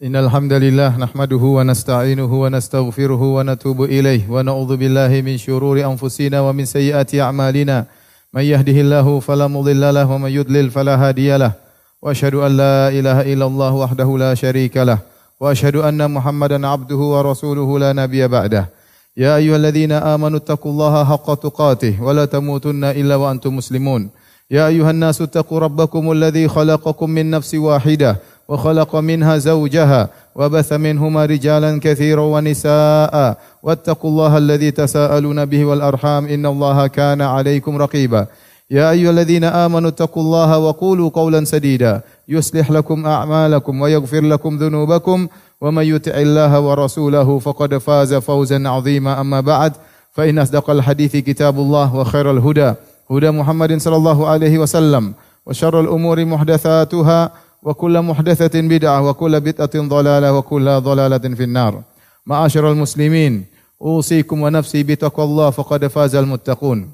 إن الحمد لله نحمده ونستعينه ونستغفره ونتوب إليه ونعوذ بالله من شرور أنفسنا ومن سيئات أعمالنا. من يهده الله فلا مضل له ومن يضلل فلا هادي له. وأشهد أن لا إله إلا الله وحده لا شريك له. وأشهد أن محمدا عبده ورسوله لا نبي بعده. يا أيها الذين آمنوا اتقوا الله حق تقاته ولا تموتن إلا وأنتم مسلمون. يا أيها الناس اتقوا ربكم الذي خلقكم من نفس واحدة وخلق منها زوجها وبث منهما رجالا كثيرا ونساء. واتقوا الله الذي تساءلون به والأرحام. إن الله كان عليكم رقيبا. يا أيها الذين آمنوا اتقوا الله وقولوا قولا سديدا. يصلح لكم أعمالكم ويغفر لكم ذنوبكم. ومن يطع الله ورسوله فقد فاز فوزا عظيما. أما بعد فإن أصدق الحديث كتاب الله وخير الهدى. هدى محمد صلى الله عليه وسلم. وشر الأمور محدثاتها. wa kullu muhdatsatin bid'ah wa kullu bid'atin dhalalah wa kullu dhalalatin finnar. Ma'asyiral muslimin, usikum wa nafsi bi taqwallah faqad fazal muttaqun.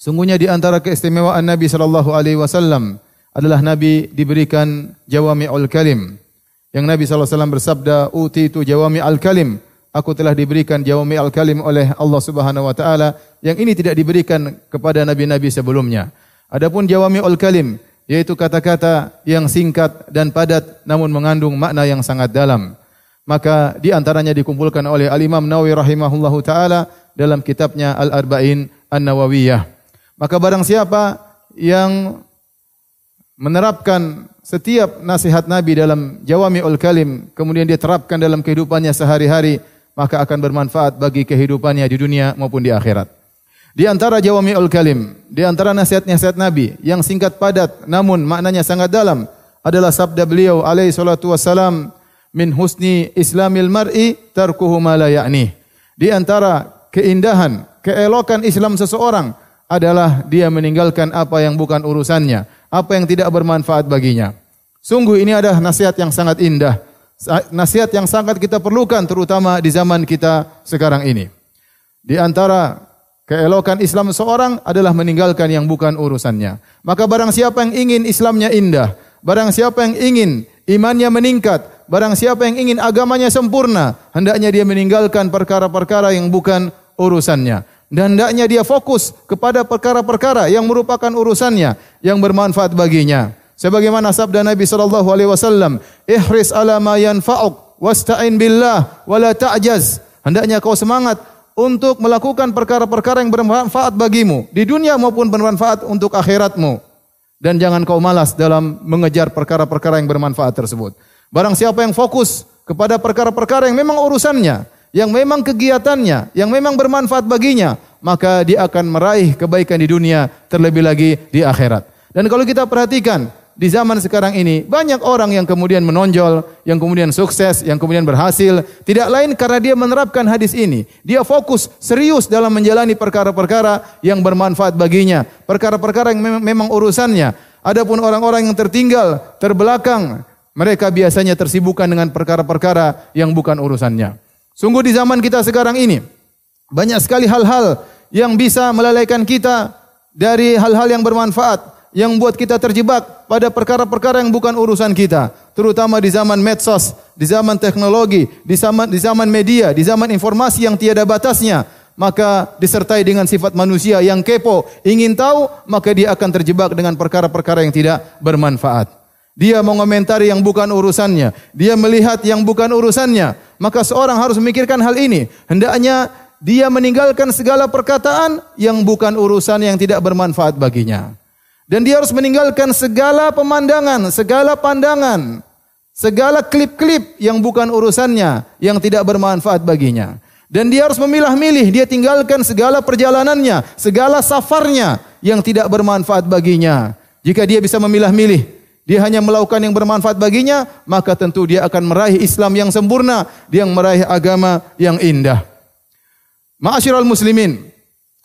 Sungguhnya di antara keistimewaan Nabi sallallahu alaihi wasallam adalah Nabi diberikan jawami'ul kalim. Yang Nabi sallallahu alaihi wasallam bersabda, "Uti tu jawami'al kalim." Aku telah diberikan Jawami Al-Kalim oleh Allah Subhanahu wa taala yang ini tidak diberikan kepada nabi-nabi sebelumnya. Adapun Jawami Al-Kalim yaitu kata-kata yang singkat dan padat namun mengandung makna yang sangat dalam. Maka di antaranya dikumpulkan oleh Al-Imam Nawawi rahimahullahu taala dalam kitabnya Al-Arba'in An-Nawawiyah. Maka barang siapa yang menerapkan setiap nasihat Nabi dalam Jawami'ul Kalim kemudian dia terapkan dalam kehidupannya sehari-hari maka akan bermanfaat bagi kehidupannya di dunia maupun di akhirat. Di antara jawami'ul kalim, di antara nasihat-nasihat Nabi yang singkat padat namun maknanya sangat dalam adalah sabda beliau alaihi salatu min husni islamil mar'i tarkuhu ma la ya'ni. Di antara keindahan, keelokan Islam seseorang adalah dia meninggalkan apa yang bukan urusannya, apa yang tidak bermanfaat baginya. Sungguh ini adalah nasihat yang sangat indah, nasihat yang sangat kita perlukan terutama di zaman kita sekarang ini. Di antara Keelokan Islam seorang adalah meninggalkan yang bukan urusannya. Maka barang siapa yang ingin Islamnya indah, barang siapa yang ingin imannya meningkat, barang siapa yang ingin agamanya sempurna, hendaknya dia meninggalkan perkara-perkara yang bukan urusannya. Dan hendaknya dia fokus kepada perkara-perkara yang merupakan urusannya, yang bermanfaat baginya. Sebagaimana sabda Nabi sallallahu alaihi wasallam, "Ihris ala ma yanfa'uk wasta'in billah wa la ta'jaz." Hendaknya kau semangat untuk melakukan perkara-perkara yang bermanfaat bagimu di dunia maupun bermanfaat untuk akhiratmu. Dan jangan kau malas dalam mengejar perkara-perkara yang bermanfaat tersebut. Barang siapa yang fokus kepada perkara-perkara yang memang urusannya, yang memang kegiatannya, yang memang bermanfaat baginya, maka dia akan meraih kebaikan di dunia terlebih lagi di akhirat. Dan kalau kita perhatikan, di zaman sekarang ini banyak orang yang kemudian menonjol, yang kemudian sukses, yang kemudian berhasil, tidak lain karena dia menerapkan hadis ini. Dia fokus serius dalam menjalani perkara-perkara yang bermanfaat baginya, perkara-perkara yang memang urusannya. Adapun orang-orang yang tertinggal, terbelakang, mereka biasanya tersibukkan dengan perkara-perkara yang bukan urusannya. Sungguh di zaman kita sekarang ini banyak sekali hal-hal yang bisa melalaikan kita dari hal-hal yang bermanfaat yang buat kita terjebak pada perkara-perkara yang bukan urusan kita, terutama di zaman medsos, di zaman teknologi, di zaman di zaman media, di zaman informasi yang tiada batasnya, maka disertai dengan sifat manusia yang kepo, ingin tahu, maka dia akan terjebak dengan perkara-perkara yang tidak bermanfaat. Dia mengomentari yang bukan urusannya, dia melihat yang bukan urusannya, maka seorang harus memikirkan hal ini. Hendaknya dia meninggalkan segala perkataan yang bukan urusan yang tidak bermanfaat baginya. Dan dia harus meninggalkan segala pemandangan, segala pandangan, segala klip-klip yang bukan urusannya, yang tidak bermanfaat baginya. Dan dia harus memilah-milih, dia tinggalkan segala perjalanannya, segala safarnya yang tidak bermanfaat baginya. Jika dia bisa memilah-milih, dia hanya melakukan yang bermanfaat baginya, maka tentu dia akan meraih Islam yang sempurna, dia meraih agama yang indah. Ma'asyiral muslimin,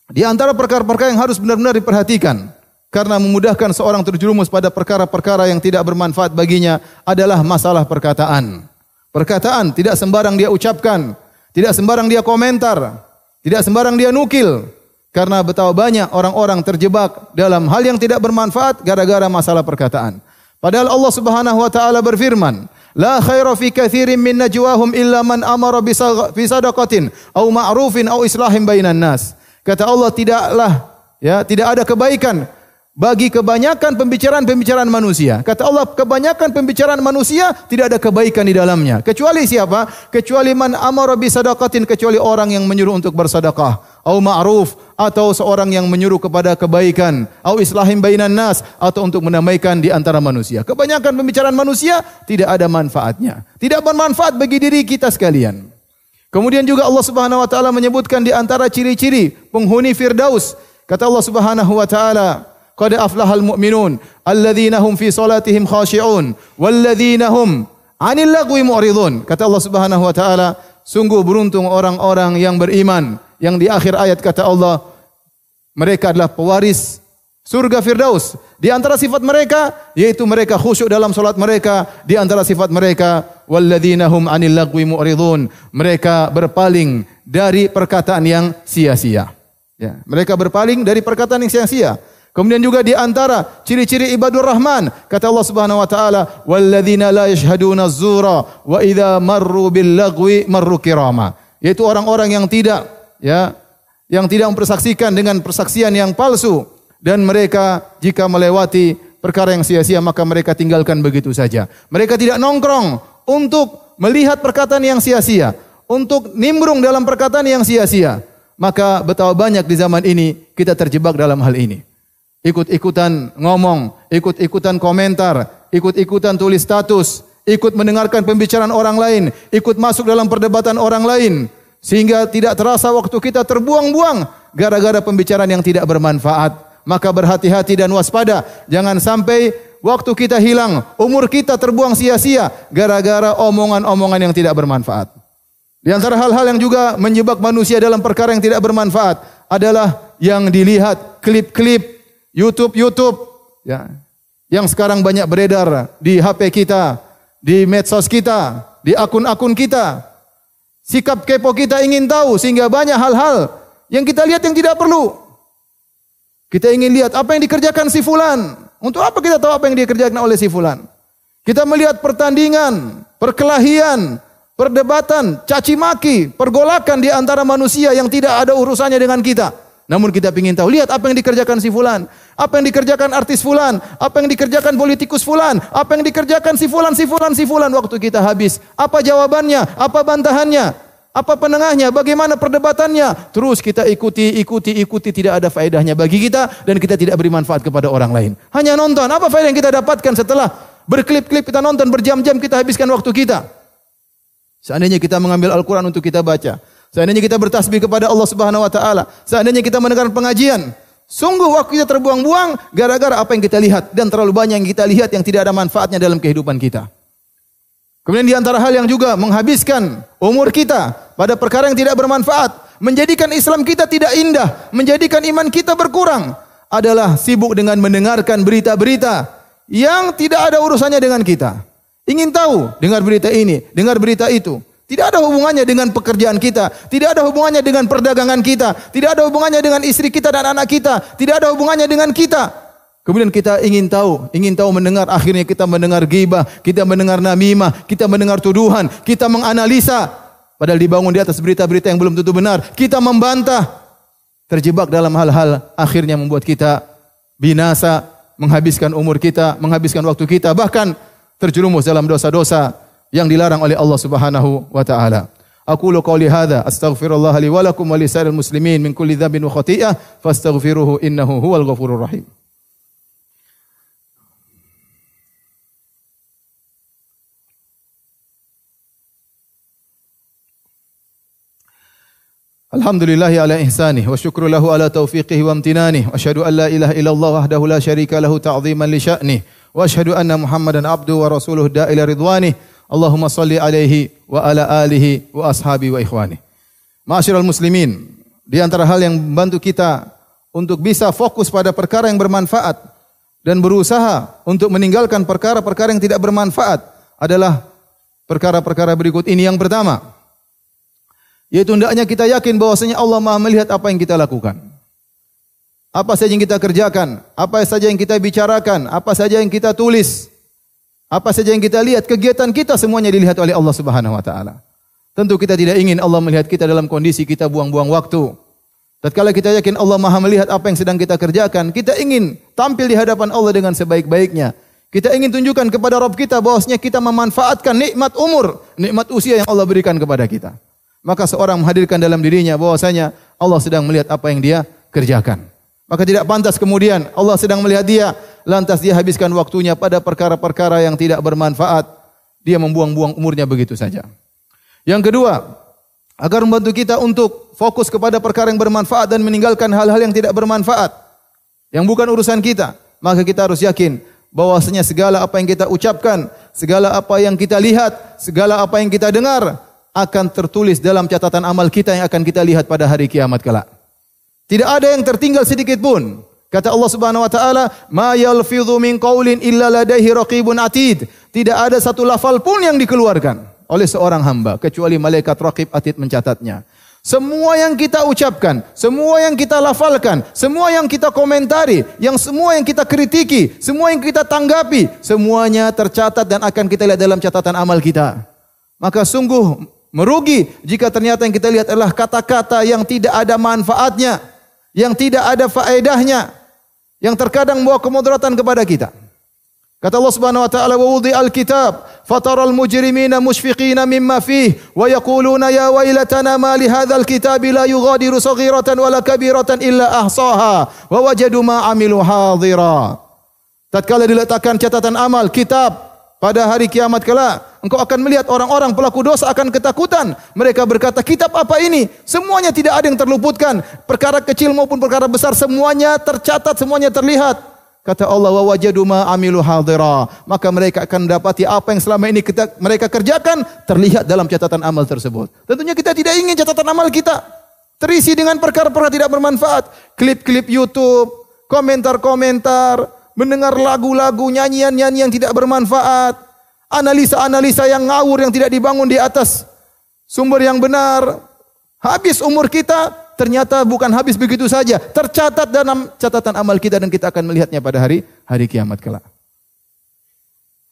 di antara perkara-perkara yang harus benar-benar diperhatikan, karena memudahkan seorang terjerumus pada perkara-perkara yang tidak bermanfaat baginya adalah masalah perkataan. Perkataan tidak sembarang dia ucapkan, tidak sembarang dia komentar, tidak sembarang dia nukil. Karena betapa banyak orang-orang terjebak dalam hal yang tidak bermanfaat gara-gara masalah perkataan. Padahal Allah Subhanahu wa taala berfirman, La khaira fi katsirin min najwahum illa man amara bi sadaqatin au ma'rufin au islahin bainan nas. Kata Allah tidaklah ya tidak ada kebaikan bagi kebanyakan pembicaraan-pembicaraan manusia. Kata Allah, kebanyakan pembicaraan manusia tidak ada kebaikan di dalamnya. Kecuali siapa? Kecuali man amara bi sadaqatin, kecuali orang yang menyuruh untuk bersedekah, au ma'ruf atau seorang yang menyuruh kepada kebaikan, au islahim bainan nas atau untuk menamaikan di antara manusia. Kebanyakan pembicaraan manusia tidak ada manfaatnya. Tidak bermanfaat bagi diri kita sekalian. Kemudian juga Allah Subhanahu wa taala menyebutkan di antara ciri-ciri penghuni Firdaus. Kata Allah Subhanahu wa taala, qad aflahal mu'minun alladzina hum fi salatihim khashi'un walladzina hum 'anil lagwi mu'ridun. Kata Allah Subhanahu wa taala, sungguh beruntung orang-orang yang beriman yang di akhir ayat kata Allah mereka adalah pewaris surga Firdaus. Di antara sifat mereka yaitu mereka khusyuk dalam salat mereka, di antara sifat mereka walladzina hum 'anil lagwi mu'ridun. Mereka berpaling dari perkataan yang sia-sia. Ya, mereka berpaling dari perkataan yang sia-sia. Kemudian juga di antara ciri-ciri ibadur rahman kata Allah Subhanahu wa taala walladzina la yashhaduna zura wa idza marru bil lagwi marru kirama yaitu orang-orang yang tidak ya yang tidak mempersaksikan dengan persaksian yang palsu dan mereka jika melewati perkara yang sia-sia maka mereka tinggalkan begitu saja. Mereka tidak nongkrong untuk melihat perkataan yang sia-sia, untuk nimbrung dalam perkataan yang sia-sia. Maka betapa banyak di zaman ini kita terjebak dalam hal ini ikut-ikutan ngomong, ikut-ikutan komentar, ikut-ikutan tulis status, ikut mendengarkan pembicaraan orang lain, ikut masuk dalam perdebatan orang lain, sehingga tidak terasa waktu kita terbuang-buang gara-gara pembicaraan yang tidak bermanfaat. Maka berhati-hati dan waspada, jangan sampai waktu kita hilang, umur kita terbuang sia-sia gara-gara omongan-omongan yang tidak bermanfaat. Di antara hal-hal yang juga menyebab manusia dalam perkara yang tidak bermanfaat adalah yang dilihat klip-klip YouTube YouTube ya yang sekarang banyak beredar di HP kita, di medsos kita, di akun-akun kita. Sikap kepo kita ingin tahu sehingga banyak hal-hal yang kita lihat yang tidak perlu. Kita ingin lihat apa yang dikerjakan si fulan. Untuk apa kita tahu apa yang dikerjakan oleh si fulan? Kita melihat pertandingan, perkelahian, perdebatan, caci maki, pergolakan di antara manusia yang tidak ada urusannya dengan kita. Namun kita ingin tahu, lihat apa yang dikerjakan si fulan, apa yang dikerjakan artis fulan, apa yang dikerjakan politikus fulan, apa yang dikerjakan si fulan, si fulan, si fulan waktu kita habis. Apa jawabannya? Apa bantahannya? Apa penengahnya? Bagaimana perdebatannya? Terus kita ikuti, ikuti, ikuti tidak ada faedahnya bagi kita dan kita tidak beri manfaat kepada orang lain. Hanya nonton. Apa faedah yang kita dapatkan setelah berklip-klip kita nonton berjam-jam kita habiskan waktu kita? Seandainya kita mengambil Al-Quran untuk kita baca. Seandainya kita bertasbih kepada Allah Subhanahu wa taala, seandainya kita mendengar pengajian, sungguh waktu kita terbuang-buang gara-gara apa yang kita lihat dan terlalu banyak yang kita lihat yang tidak ada manfaatnya dalam kehidupan kita. Kemudian di antara hal yang juga menghabiskan umur kita pada perkara yang tidak bermanfaat, menjadikan Islam kita tidak indah, menjadikan iman kita berkurang adalah sibuk dengan mendengarkan berita-berita yang tidak ada urusannya dengan kita. Ingin tahu, dengar berita ini, dengar berita itu. Tidak ada hubungannya dengan pekerjaan kita, tidak ada hubungannya dengan perdagangan kita, tidak ada hubungannya dengan istri kita dan anak kita, tidak ada hubungannya dengan kita. Kemudian kita ingin tahu, ingin tahu mendengar, akhirnya kita mendengar gibah, kita mendengar namimah, kita mendengar tuduhan, kita menganalisa, padahal dibangun di atas berita-berita yang belum tentu benar, kita membantah, terjebak dalam hal-hal akhirnya membuat kita binasa, menghabiskan umur kita, menghabiskan waktu kita, bahkan terjerumus dalam dosa-dosa yang dilarang oleh Allah Subhanahu wa taala. Aqulu qawli hadza astaghfirullah li wa lakum wa lisa'il muslimin min kulli dhanbin wa khati'ah fastaghfiruhu innahu huwal ghafurur rahim. الحمد لله على إحسانه والشكر له على توفيقه وامتنانه وأشهد أن لا إله إلا الله وحده لا شريك له تعظيما لشأنه وأشهد أن محمدا عبده ورسوله دا إلى رضوانه Allahumma salli alaihi wa ala alihi wa ashabi wa ikhwani. Ma'asyiral muslimin, di antara hal yang membantu kita untuk bisa fokus pada perkara yang bermanfaat dan berusaha untuk meninggalkan perkara-perkara yang tidak bermanfaat adalah perkara-perkara berikut ini. Yang pertama, yaitu hendaknya kita yakin bahwasanya Allah Maha melihat apa yang kita lakukan. Apa saja yang kita kerjakan, apa saja yang kita bicarakan, apa saja yang kita tulis, Apa saja yang kita lihat, kegiatan kita semuanya dilihat oleh Allah Subhanahu wa taala. Tentu kita tidak ingin Allah melihat kita dalam kondisi kita buang-buang waktu. Tatkala kita yakin Allah Maha melihat apa yang sedang kita kerjakan, kita ingin tampil di hadapan Allah dengan sebaik-baiknya. Kita ingin tunjukkan kepada Rabb kita bahwasanya kita memanfaatkan nikmat umur, nikmat usia yang Allah berikan kepada kita. Maka seorang menghadirkan dalam dirinya bahwasanya Allah sedang melihat apa yang dia kerjakan. Maka tidak pantas kemudian Allah sedang melihat dia, lantas dia habiskan waktunya pada perkara-perkara yang tidak bermanfaat. Dia membuang-buang umurnya begitu saja. Yang kedua, agar membantu kita untuk fokus kepada perkara yang bermanfaat dan meninggalkan hal-hal yang tidak bermanfaat yang bukan urusan kita maka kita harus yakin bahwasanya segala apa yang kita ucapkan segala apa yang kita lihat segala apa yang kita dengar akan tertulis dalam catatan amal kita yang akan kita lihat pada hari kiamat kelak tidak ada yang tertinggal sedikit pun kata Allah Subhanahu wa taala ma yalfidhu min qaulin illa ladaihi raqibun atid tidak ada satu lafal pun yang dikeluarkan oleh seorang hamba kecuali malaikat raqib atid mencatatnya. Semua yang kita ucapkan, semua yang kita lafalkan, semua yang kita komentari, yang semua yang kita kritiki, semua yang kita tanggapi, semuanya tercatat dan akan kita lihat dalam catatan amal kita. Maka sungguh merugi jika ternyata yang kita lihat adalah kata-kata yang tidak ada manfaatnya, yang tidak ada faedahnya, yang terkadang membawa kemudaratan kepada kita. Kata Allah Subhanahu wa taala wa wudi al-kitab fataral mujrimina mushfiqina mimma fih wa yaquluna ya wailatana ma li hadzal kitabi la yughadiru saghiratan wala kabiratan illa ahsaha wa wajadu ma amilu hadira. Tatkala diletakkan catatan amal kitab pada hari kiamat kelak engkau akan melihat orang-orang pelaku dosa akan ketakutan. Mereka berkata, "Kitab apa ini?" Semuanya tidak ada yang terluputkan. Perkara kecil maupun perkara besar semuanya tercatat, semuanya terlihat. Kata Allah wa wajadu ma amilu hadira. Maka mereka akan mendapati apa yang selama ini kita, mereka kerjakan terlihat dalam catatan amal tersebut. Tentunya kita tidak ingin catatan amal kita terisi dengan perkara-perkara tidak bermanfaat. Klip-klip YouTube, komentar-komentar, mendengar lagu-lagu, nyanyian-nyanyian yang tidak bermanfaat, analisa-analisa yang ngawur yang tidak dibangun di atas sumber yang benar. Habis umur kita ternyata bukan habis begitu saja, tercatat dalam catatan amal kita dan kita akan melihatnya pada hari hari kiamat kelak.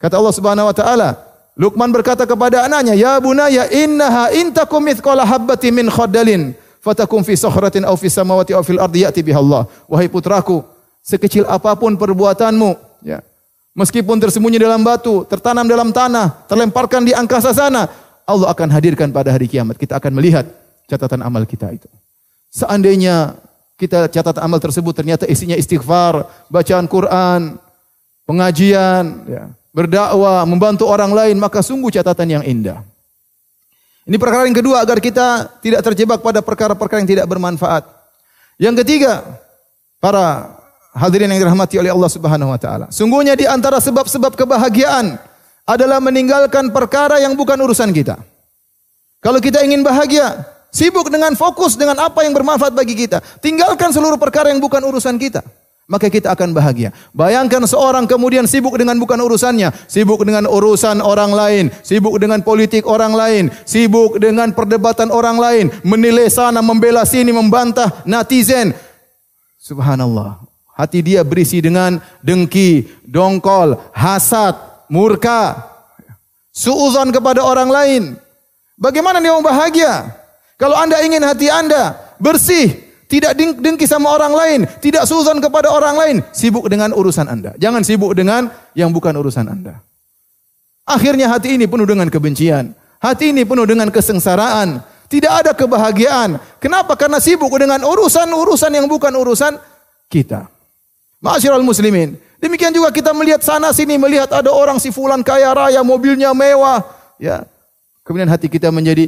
Kata Allah Subhanahu wa taala, Luqman berkata kepada anaknya, "Ya bunaya, innaha intakum mithqala habbati min khardalin, fatakum fi sakhratin aw fi samawati aw fil ardi ya'ti biha Allah." Wahai putraku, sekecil apa pun perbuatanmu, ya. Meskipun tersembunyi dalam batu, tertanam dalam tanah, terlemparkan di angkasa sana, Allah akan hadirkan pada hari kiamat. Kita akan melihat catatan amal kita itu. Seandainya kita catat amal tersebut ternyata isinya istighfar, bacaan Quran, pengajian, ya, berdakwah, membantu orang lain, maka sungguh catatan yang indah. Ini perkara yang kedua agar kita tidak terjebak pada perkara-perkara yang tidak bermanfaat. Yang ketiga, para hadirin yang dirahmati oleh Allah Subhanahu wa taala. Sungguhnya di antara sebab-sebab kebahagiaan adalah meninggalkan perkara yang bukan urusan kita. Kalau kita ingin bahagia, Sibuk dengan fokus dengan apa yang bermanfaat bagi kita. Tinggalkan seluruh perkara yang bukan urusan kita. Maka kita akan bahagia. Bayangkan seorang kemudian sibuk dengan bukan urusannya. Sibuk dengan urusan orang lain. Sibuk dengan politik orang lain. Sibuk dengan perdebatan orang lain. Menilai sana, membela sini, membantah netizen. Subhanallah. Hati dia berisi dengan dengki, dongkol, hasad, murka. Suuzon kepada orang lain. Bagaimana dia mau bahagia? Kalau anda ingin hati anda bersih, tidak dengki sama orang lain, tidak suzon kepada orang lain, sibuk dengan urusan anda. Jangan sibuk dengan yang bukan urusan anda. Akhirnya hati ini penuh dengan kebencian. Hati ini penuh dengan kesengsaraan. Tidak ada kebahagiaan. Kenapa? Karena sibuk dengan urusan-urusan yang bukan urusan kita. Ma'asyiral muslimin. Demikian juga kita melihat sana sini melihat ada orang si fulan kaya raya, mobilnya mewah, ya. Kemudian hati kita menjadi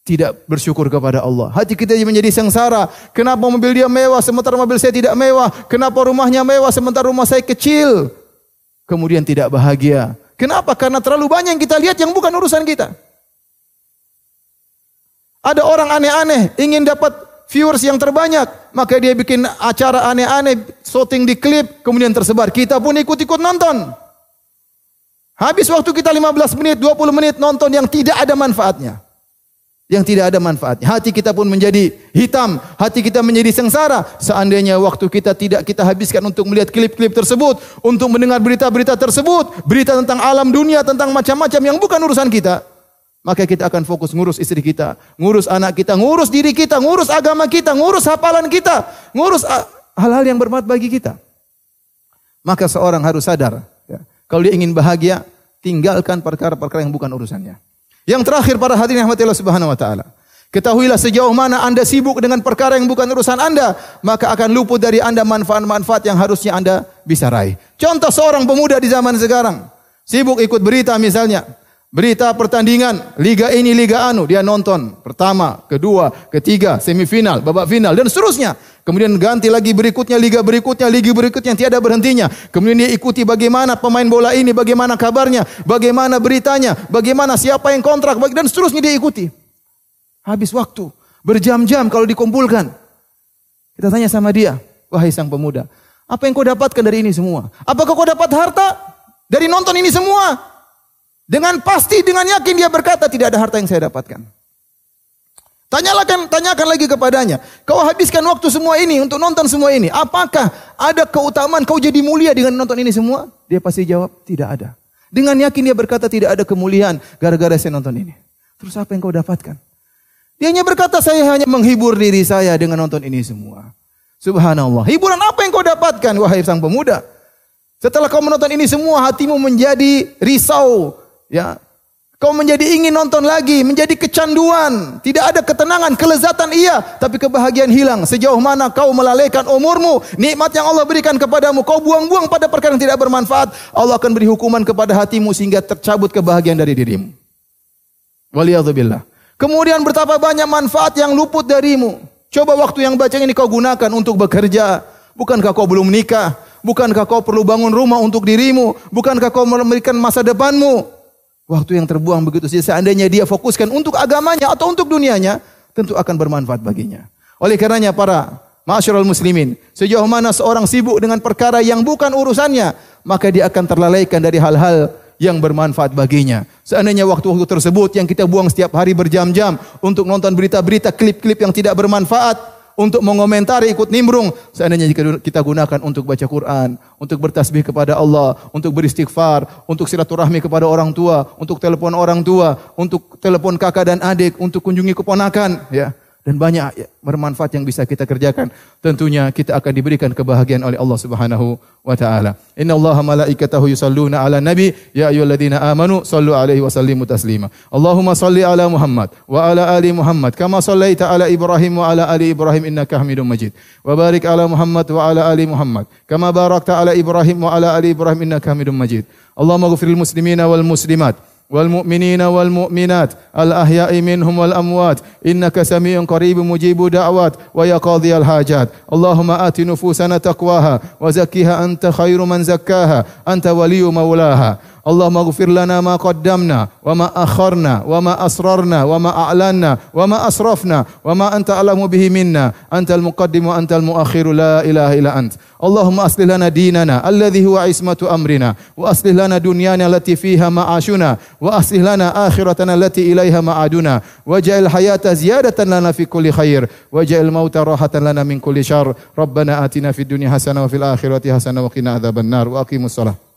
tidak bersyukur kepada Allah. Hati kita menjadi sengsara. Kenapa mobil dia mewah sementara mobil saya tidak mewah? Kenapa rumahnya mewah sementara rumah saya kecil? Kemudian tidak bahagia. Kenapa? Karena terlalu banyak yang kita lihat yang bukan urusan kita. Ada orang aneh-aneh ingin dapat viewers yang terbanyak, maka dia bikin acara aneh-aneh, shooting di klip, kemudian tersebar. Kita pun ikut-ikut nonton. Habis waktu kita 15 menit, 20 menit nonton yang tidak ada manfaatnya. yang tidak ada manfaatnya. Hati kita pun menjadi hitam, hati kita menjadi sengsara. Seandainya waktu kita tidak kita habiskan untuk melihat klip-klip tersebut, untuk mendengar berita-berita tersebut, berita tentang alam dunia, tentang macam-macam yang bukan urusan kita, maka kita akan fokus ngurus istri kita, ngurus anak kita, ngurus diri kita, ngurus agama kita, ngurus hafalan kita, ngurus hal-hal yang bermanfaat bagi kita. Maka seorang harus sadar, ya, kalau dia ingin bahagia, tinggalkan perkara-perkara yang bukan urusannya. Yang terakhir para hadirin rahmati Allah Subhanahu wa taala. Ketahuilah sejauh mana Anda sibuk dengan perkara yang bukan urusan Anda, maka akan luput dari Anda manfaat-manfaat yang harusnya Anda bisa raih. Contoh seorang pemuda di zaman sekarang, sibuk ikut berita misalnya, Berita pertandingan liga ini liga anu dia nonton pertama, kedua, ketiga, semifinal, babak final dan seterusnya. Kemudian ganti lagi berikutnya liga berikutnya, liga berikutnya tiada berhentinya. Kemudian dia ikuti bagaimana pemain bola ini, bagaimana kabarnya, bagaimana beritanya, bagaimana siapa yang kontrak dan seterusnya dia ikuti. Habis waktu berjam-jam kalau dikumpulkan. Kita tanya sama dia, wahai sang pemuda, apa yang kau dapatkan dari ini semua? Apakah kau dapat harta dari nonton ini semua? Dengan pasti, dengan yakin dia berkata tidak ada harta yang saya dapatkan. Tanyalah kan, tanyakan lagi kepadanya. Kau habiskan waktu semua ini untuk nonton semua ini. Apakah ada keutamaan kau jadi mulia dengan nonton ini semua? Dia pasti jawab, tidak ada. Dengan yakin dia berkata tidak ada kemuliaan gara-gara saya nonton ini. Terus apa yang kau dapatkan? Dia hanya berkata saya hanya menghibur diri saya dengan nonton ini semua. Subhanallah. Hiburan apa yang kau dapatkan wahai sang pemuda? Setelah kau menonton ini semua hatimu menjadi risau, Ya. Kau menjadi ingin nonton lagi, menjadi kecanduan, tidak ada ketenangan, kelezatan iya, tapi kebahagiaan hilang. Sejauh mana kau melalaikan umurmu, nikmat yang Allah berikan kepadamu, kau buang-buang pada perkara yang tidak bermanfaat, Allah akan beri hukuman kepada hatimu sehingga tercabut kebahagiaan dari dirimu. Waliyadzubillah. Kemudian betapa banyak manfaat yang luput darimu. Coba waktu yang baca ini kau gunakan untuk bekerja. Bukankah kau belum menikah? Bukankah kau perlu bangun rumah untuk dirimu? Bukankah kau memberikan masa depanmu? Waktu yang terbuang begitu saja. Seandainya dia fokuskan untuk agamanya atau untuk dunianya, tentu akan bermanfaat baginya. Oleh karenanya para masyarakat muslimin, sejauh mana seorang sibuk dengan perkara yang bukan urusannya, maka dia akan terlalaikan dari hal-hal yang bermanfaat baginya. Seandainya waktu-waktu tersebut yang kita buang setiap hari berjam-jam untuk nonton berita-berita, klip-klip yang tidak bermanfaat, untuk mengomentari ikut nimbrung. Seandainya jika kita gunakan untuk baca Quran, untuk bertasbih kepada Allah, untuk beristighfar, untuk silaturahmi kepada orang tua, untuk telepon orang tua, untuk telepon kakak dan adik, untuk kunjungi keponakan, ya dan banyak ya, bermanfaat yang bisa kita kerjakan. Tentunya kita akan diberikan kebahagiaan oleh Allah Subhanahu wa taala. Inna Allah malaikatahu yusalluna ala nabi ya ayyuhalladzina amanu sallu alaihi wa sallimu taslima. Allahumma salli ala Muhammad wa ala ali Muhammad kama sallaita ala Ibrahim wa ala ali Ibrahim innaka Hamidum Majid. Wa barik ala Muhammad wa ala ali Muhammad kama barakta ala Ibrahim wa ala ali Ibrahim innaka Hamidum Majid. Allahumma ghfiril muslimina wal muslimat والمؤمنين والمؤمنات الأحياء منهم والأموات. إنك سميع قريب مجيب دعوات ويا قاضي الحاجات. اللهم آت نفوسنا تقواها وزكها أنت خير من زكاها أنت ولي مولاها. Allahumma ghafir lana ma qaddamna wa ma akharna wa ma asrarna wa ma a'lanna wa ma asrafna wa ma anta alamu bihi minna antal muqaddim wa antal muakhir la ilaha illa ant Allahumma aslih lana dinana alladhi huwa ismatu amrina wa aslih lana dunyana allati fiha ma'ashuna wa aslih lana akhiratana allati ilaiha ma'aduna waj'al hayata ziyadatan lana fi kulli khair waj'al mauta rahatan lana min kulli syarr ربنا آتنا في الدنيا حسنة وفي الآخرة حسنة وقنا عذاب النار وأقيموا الصلاة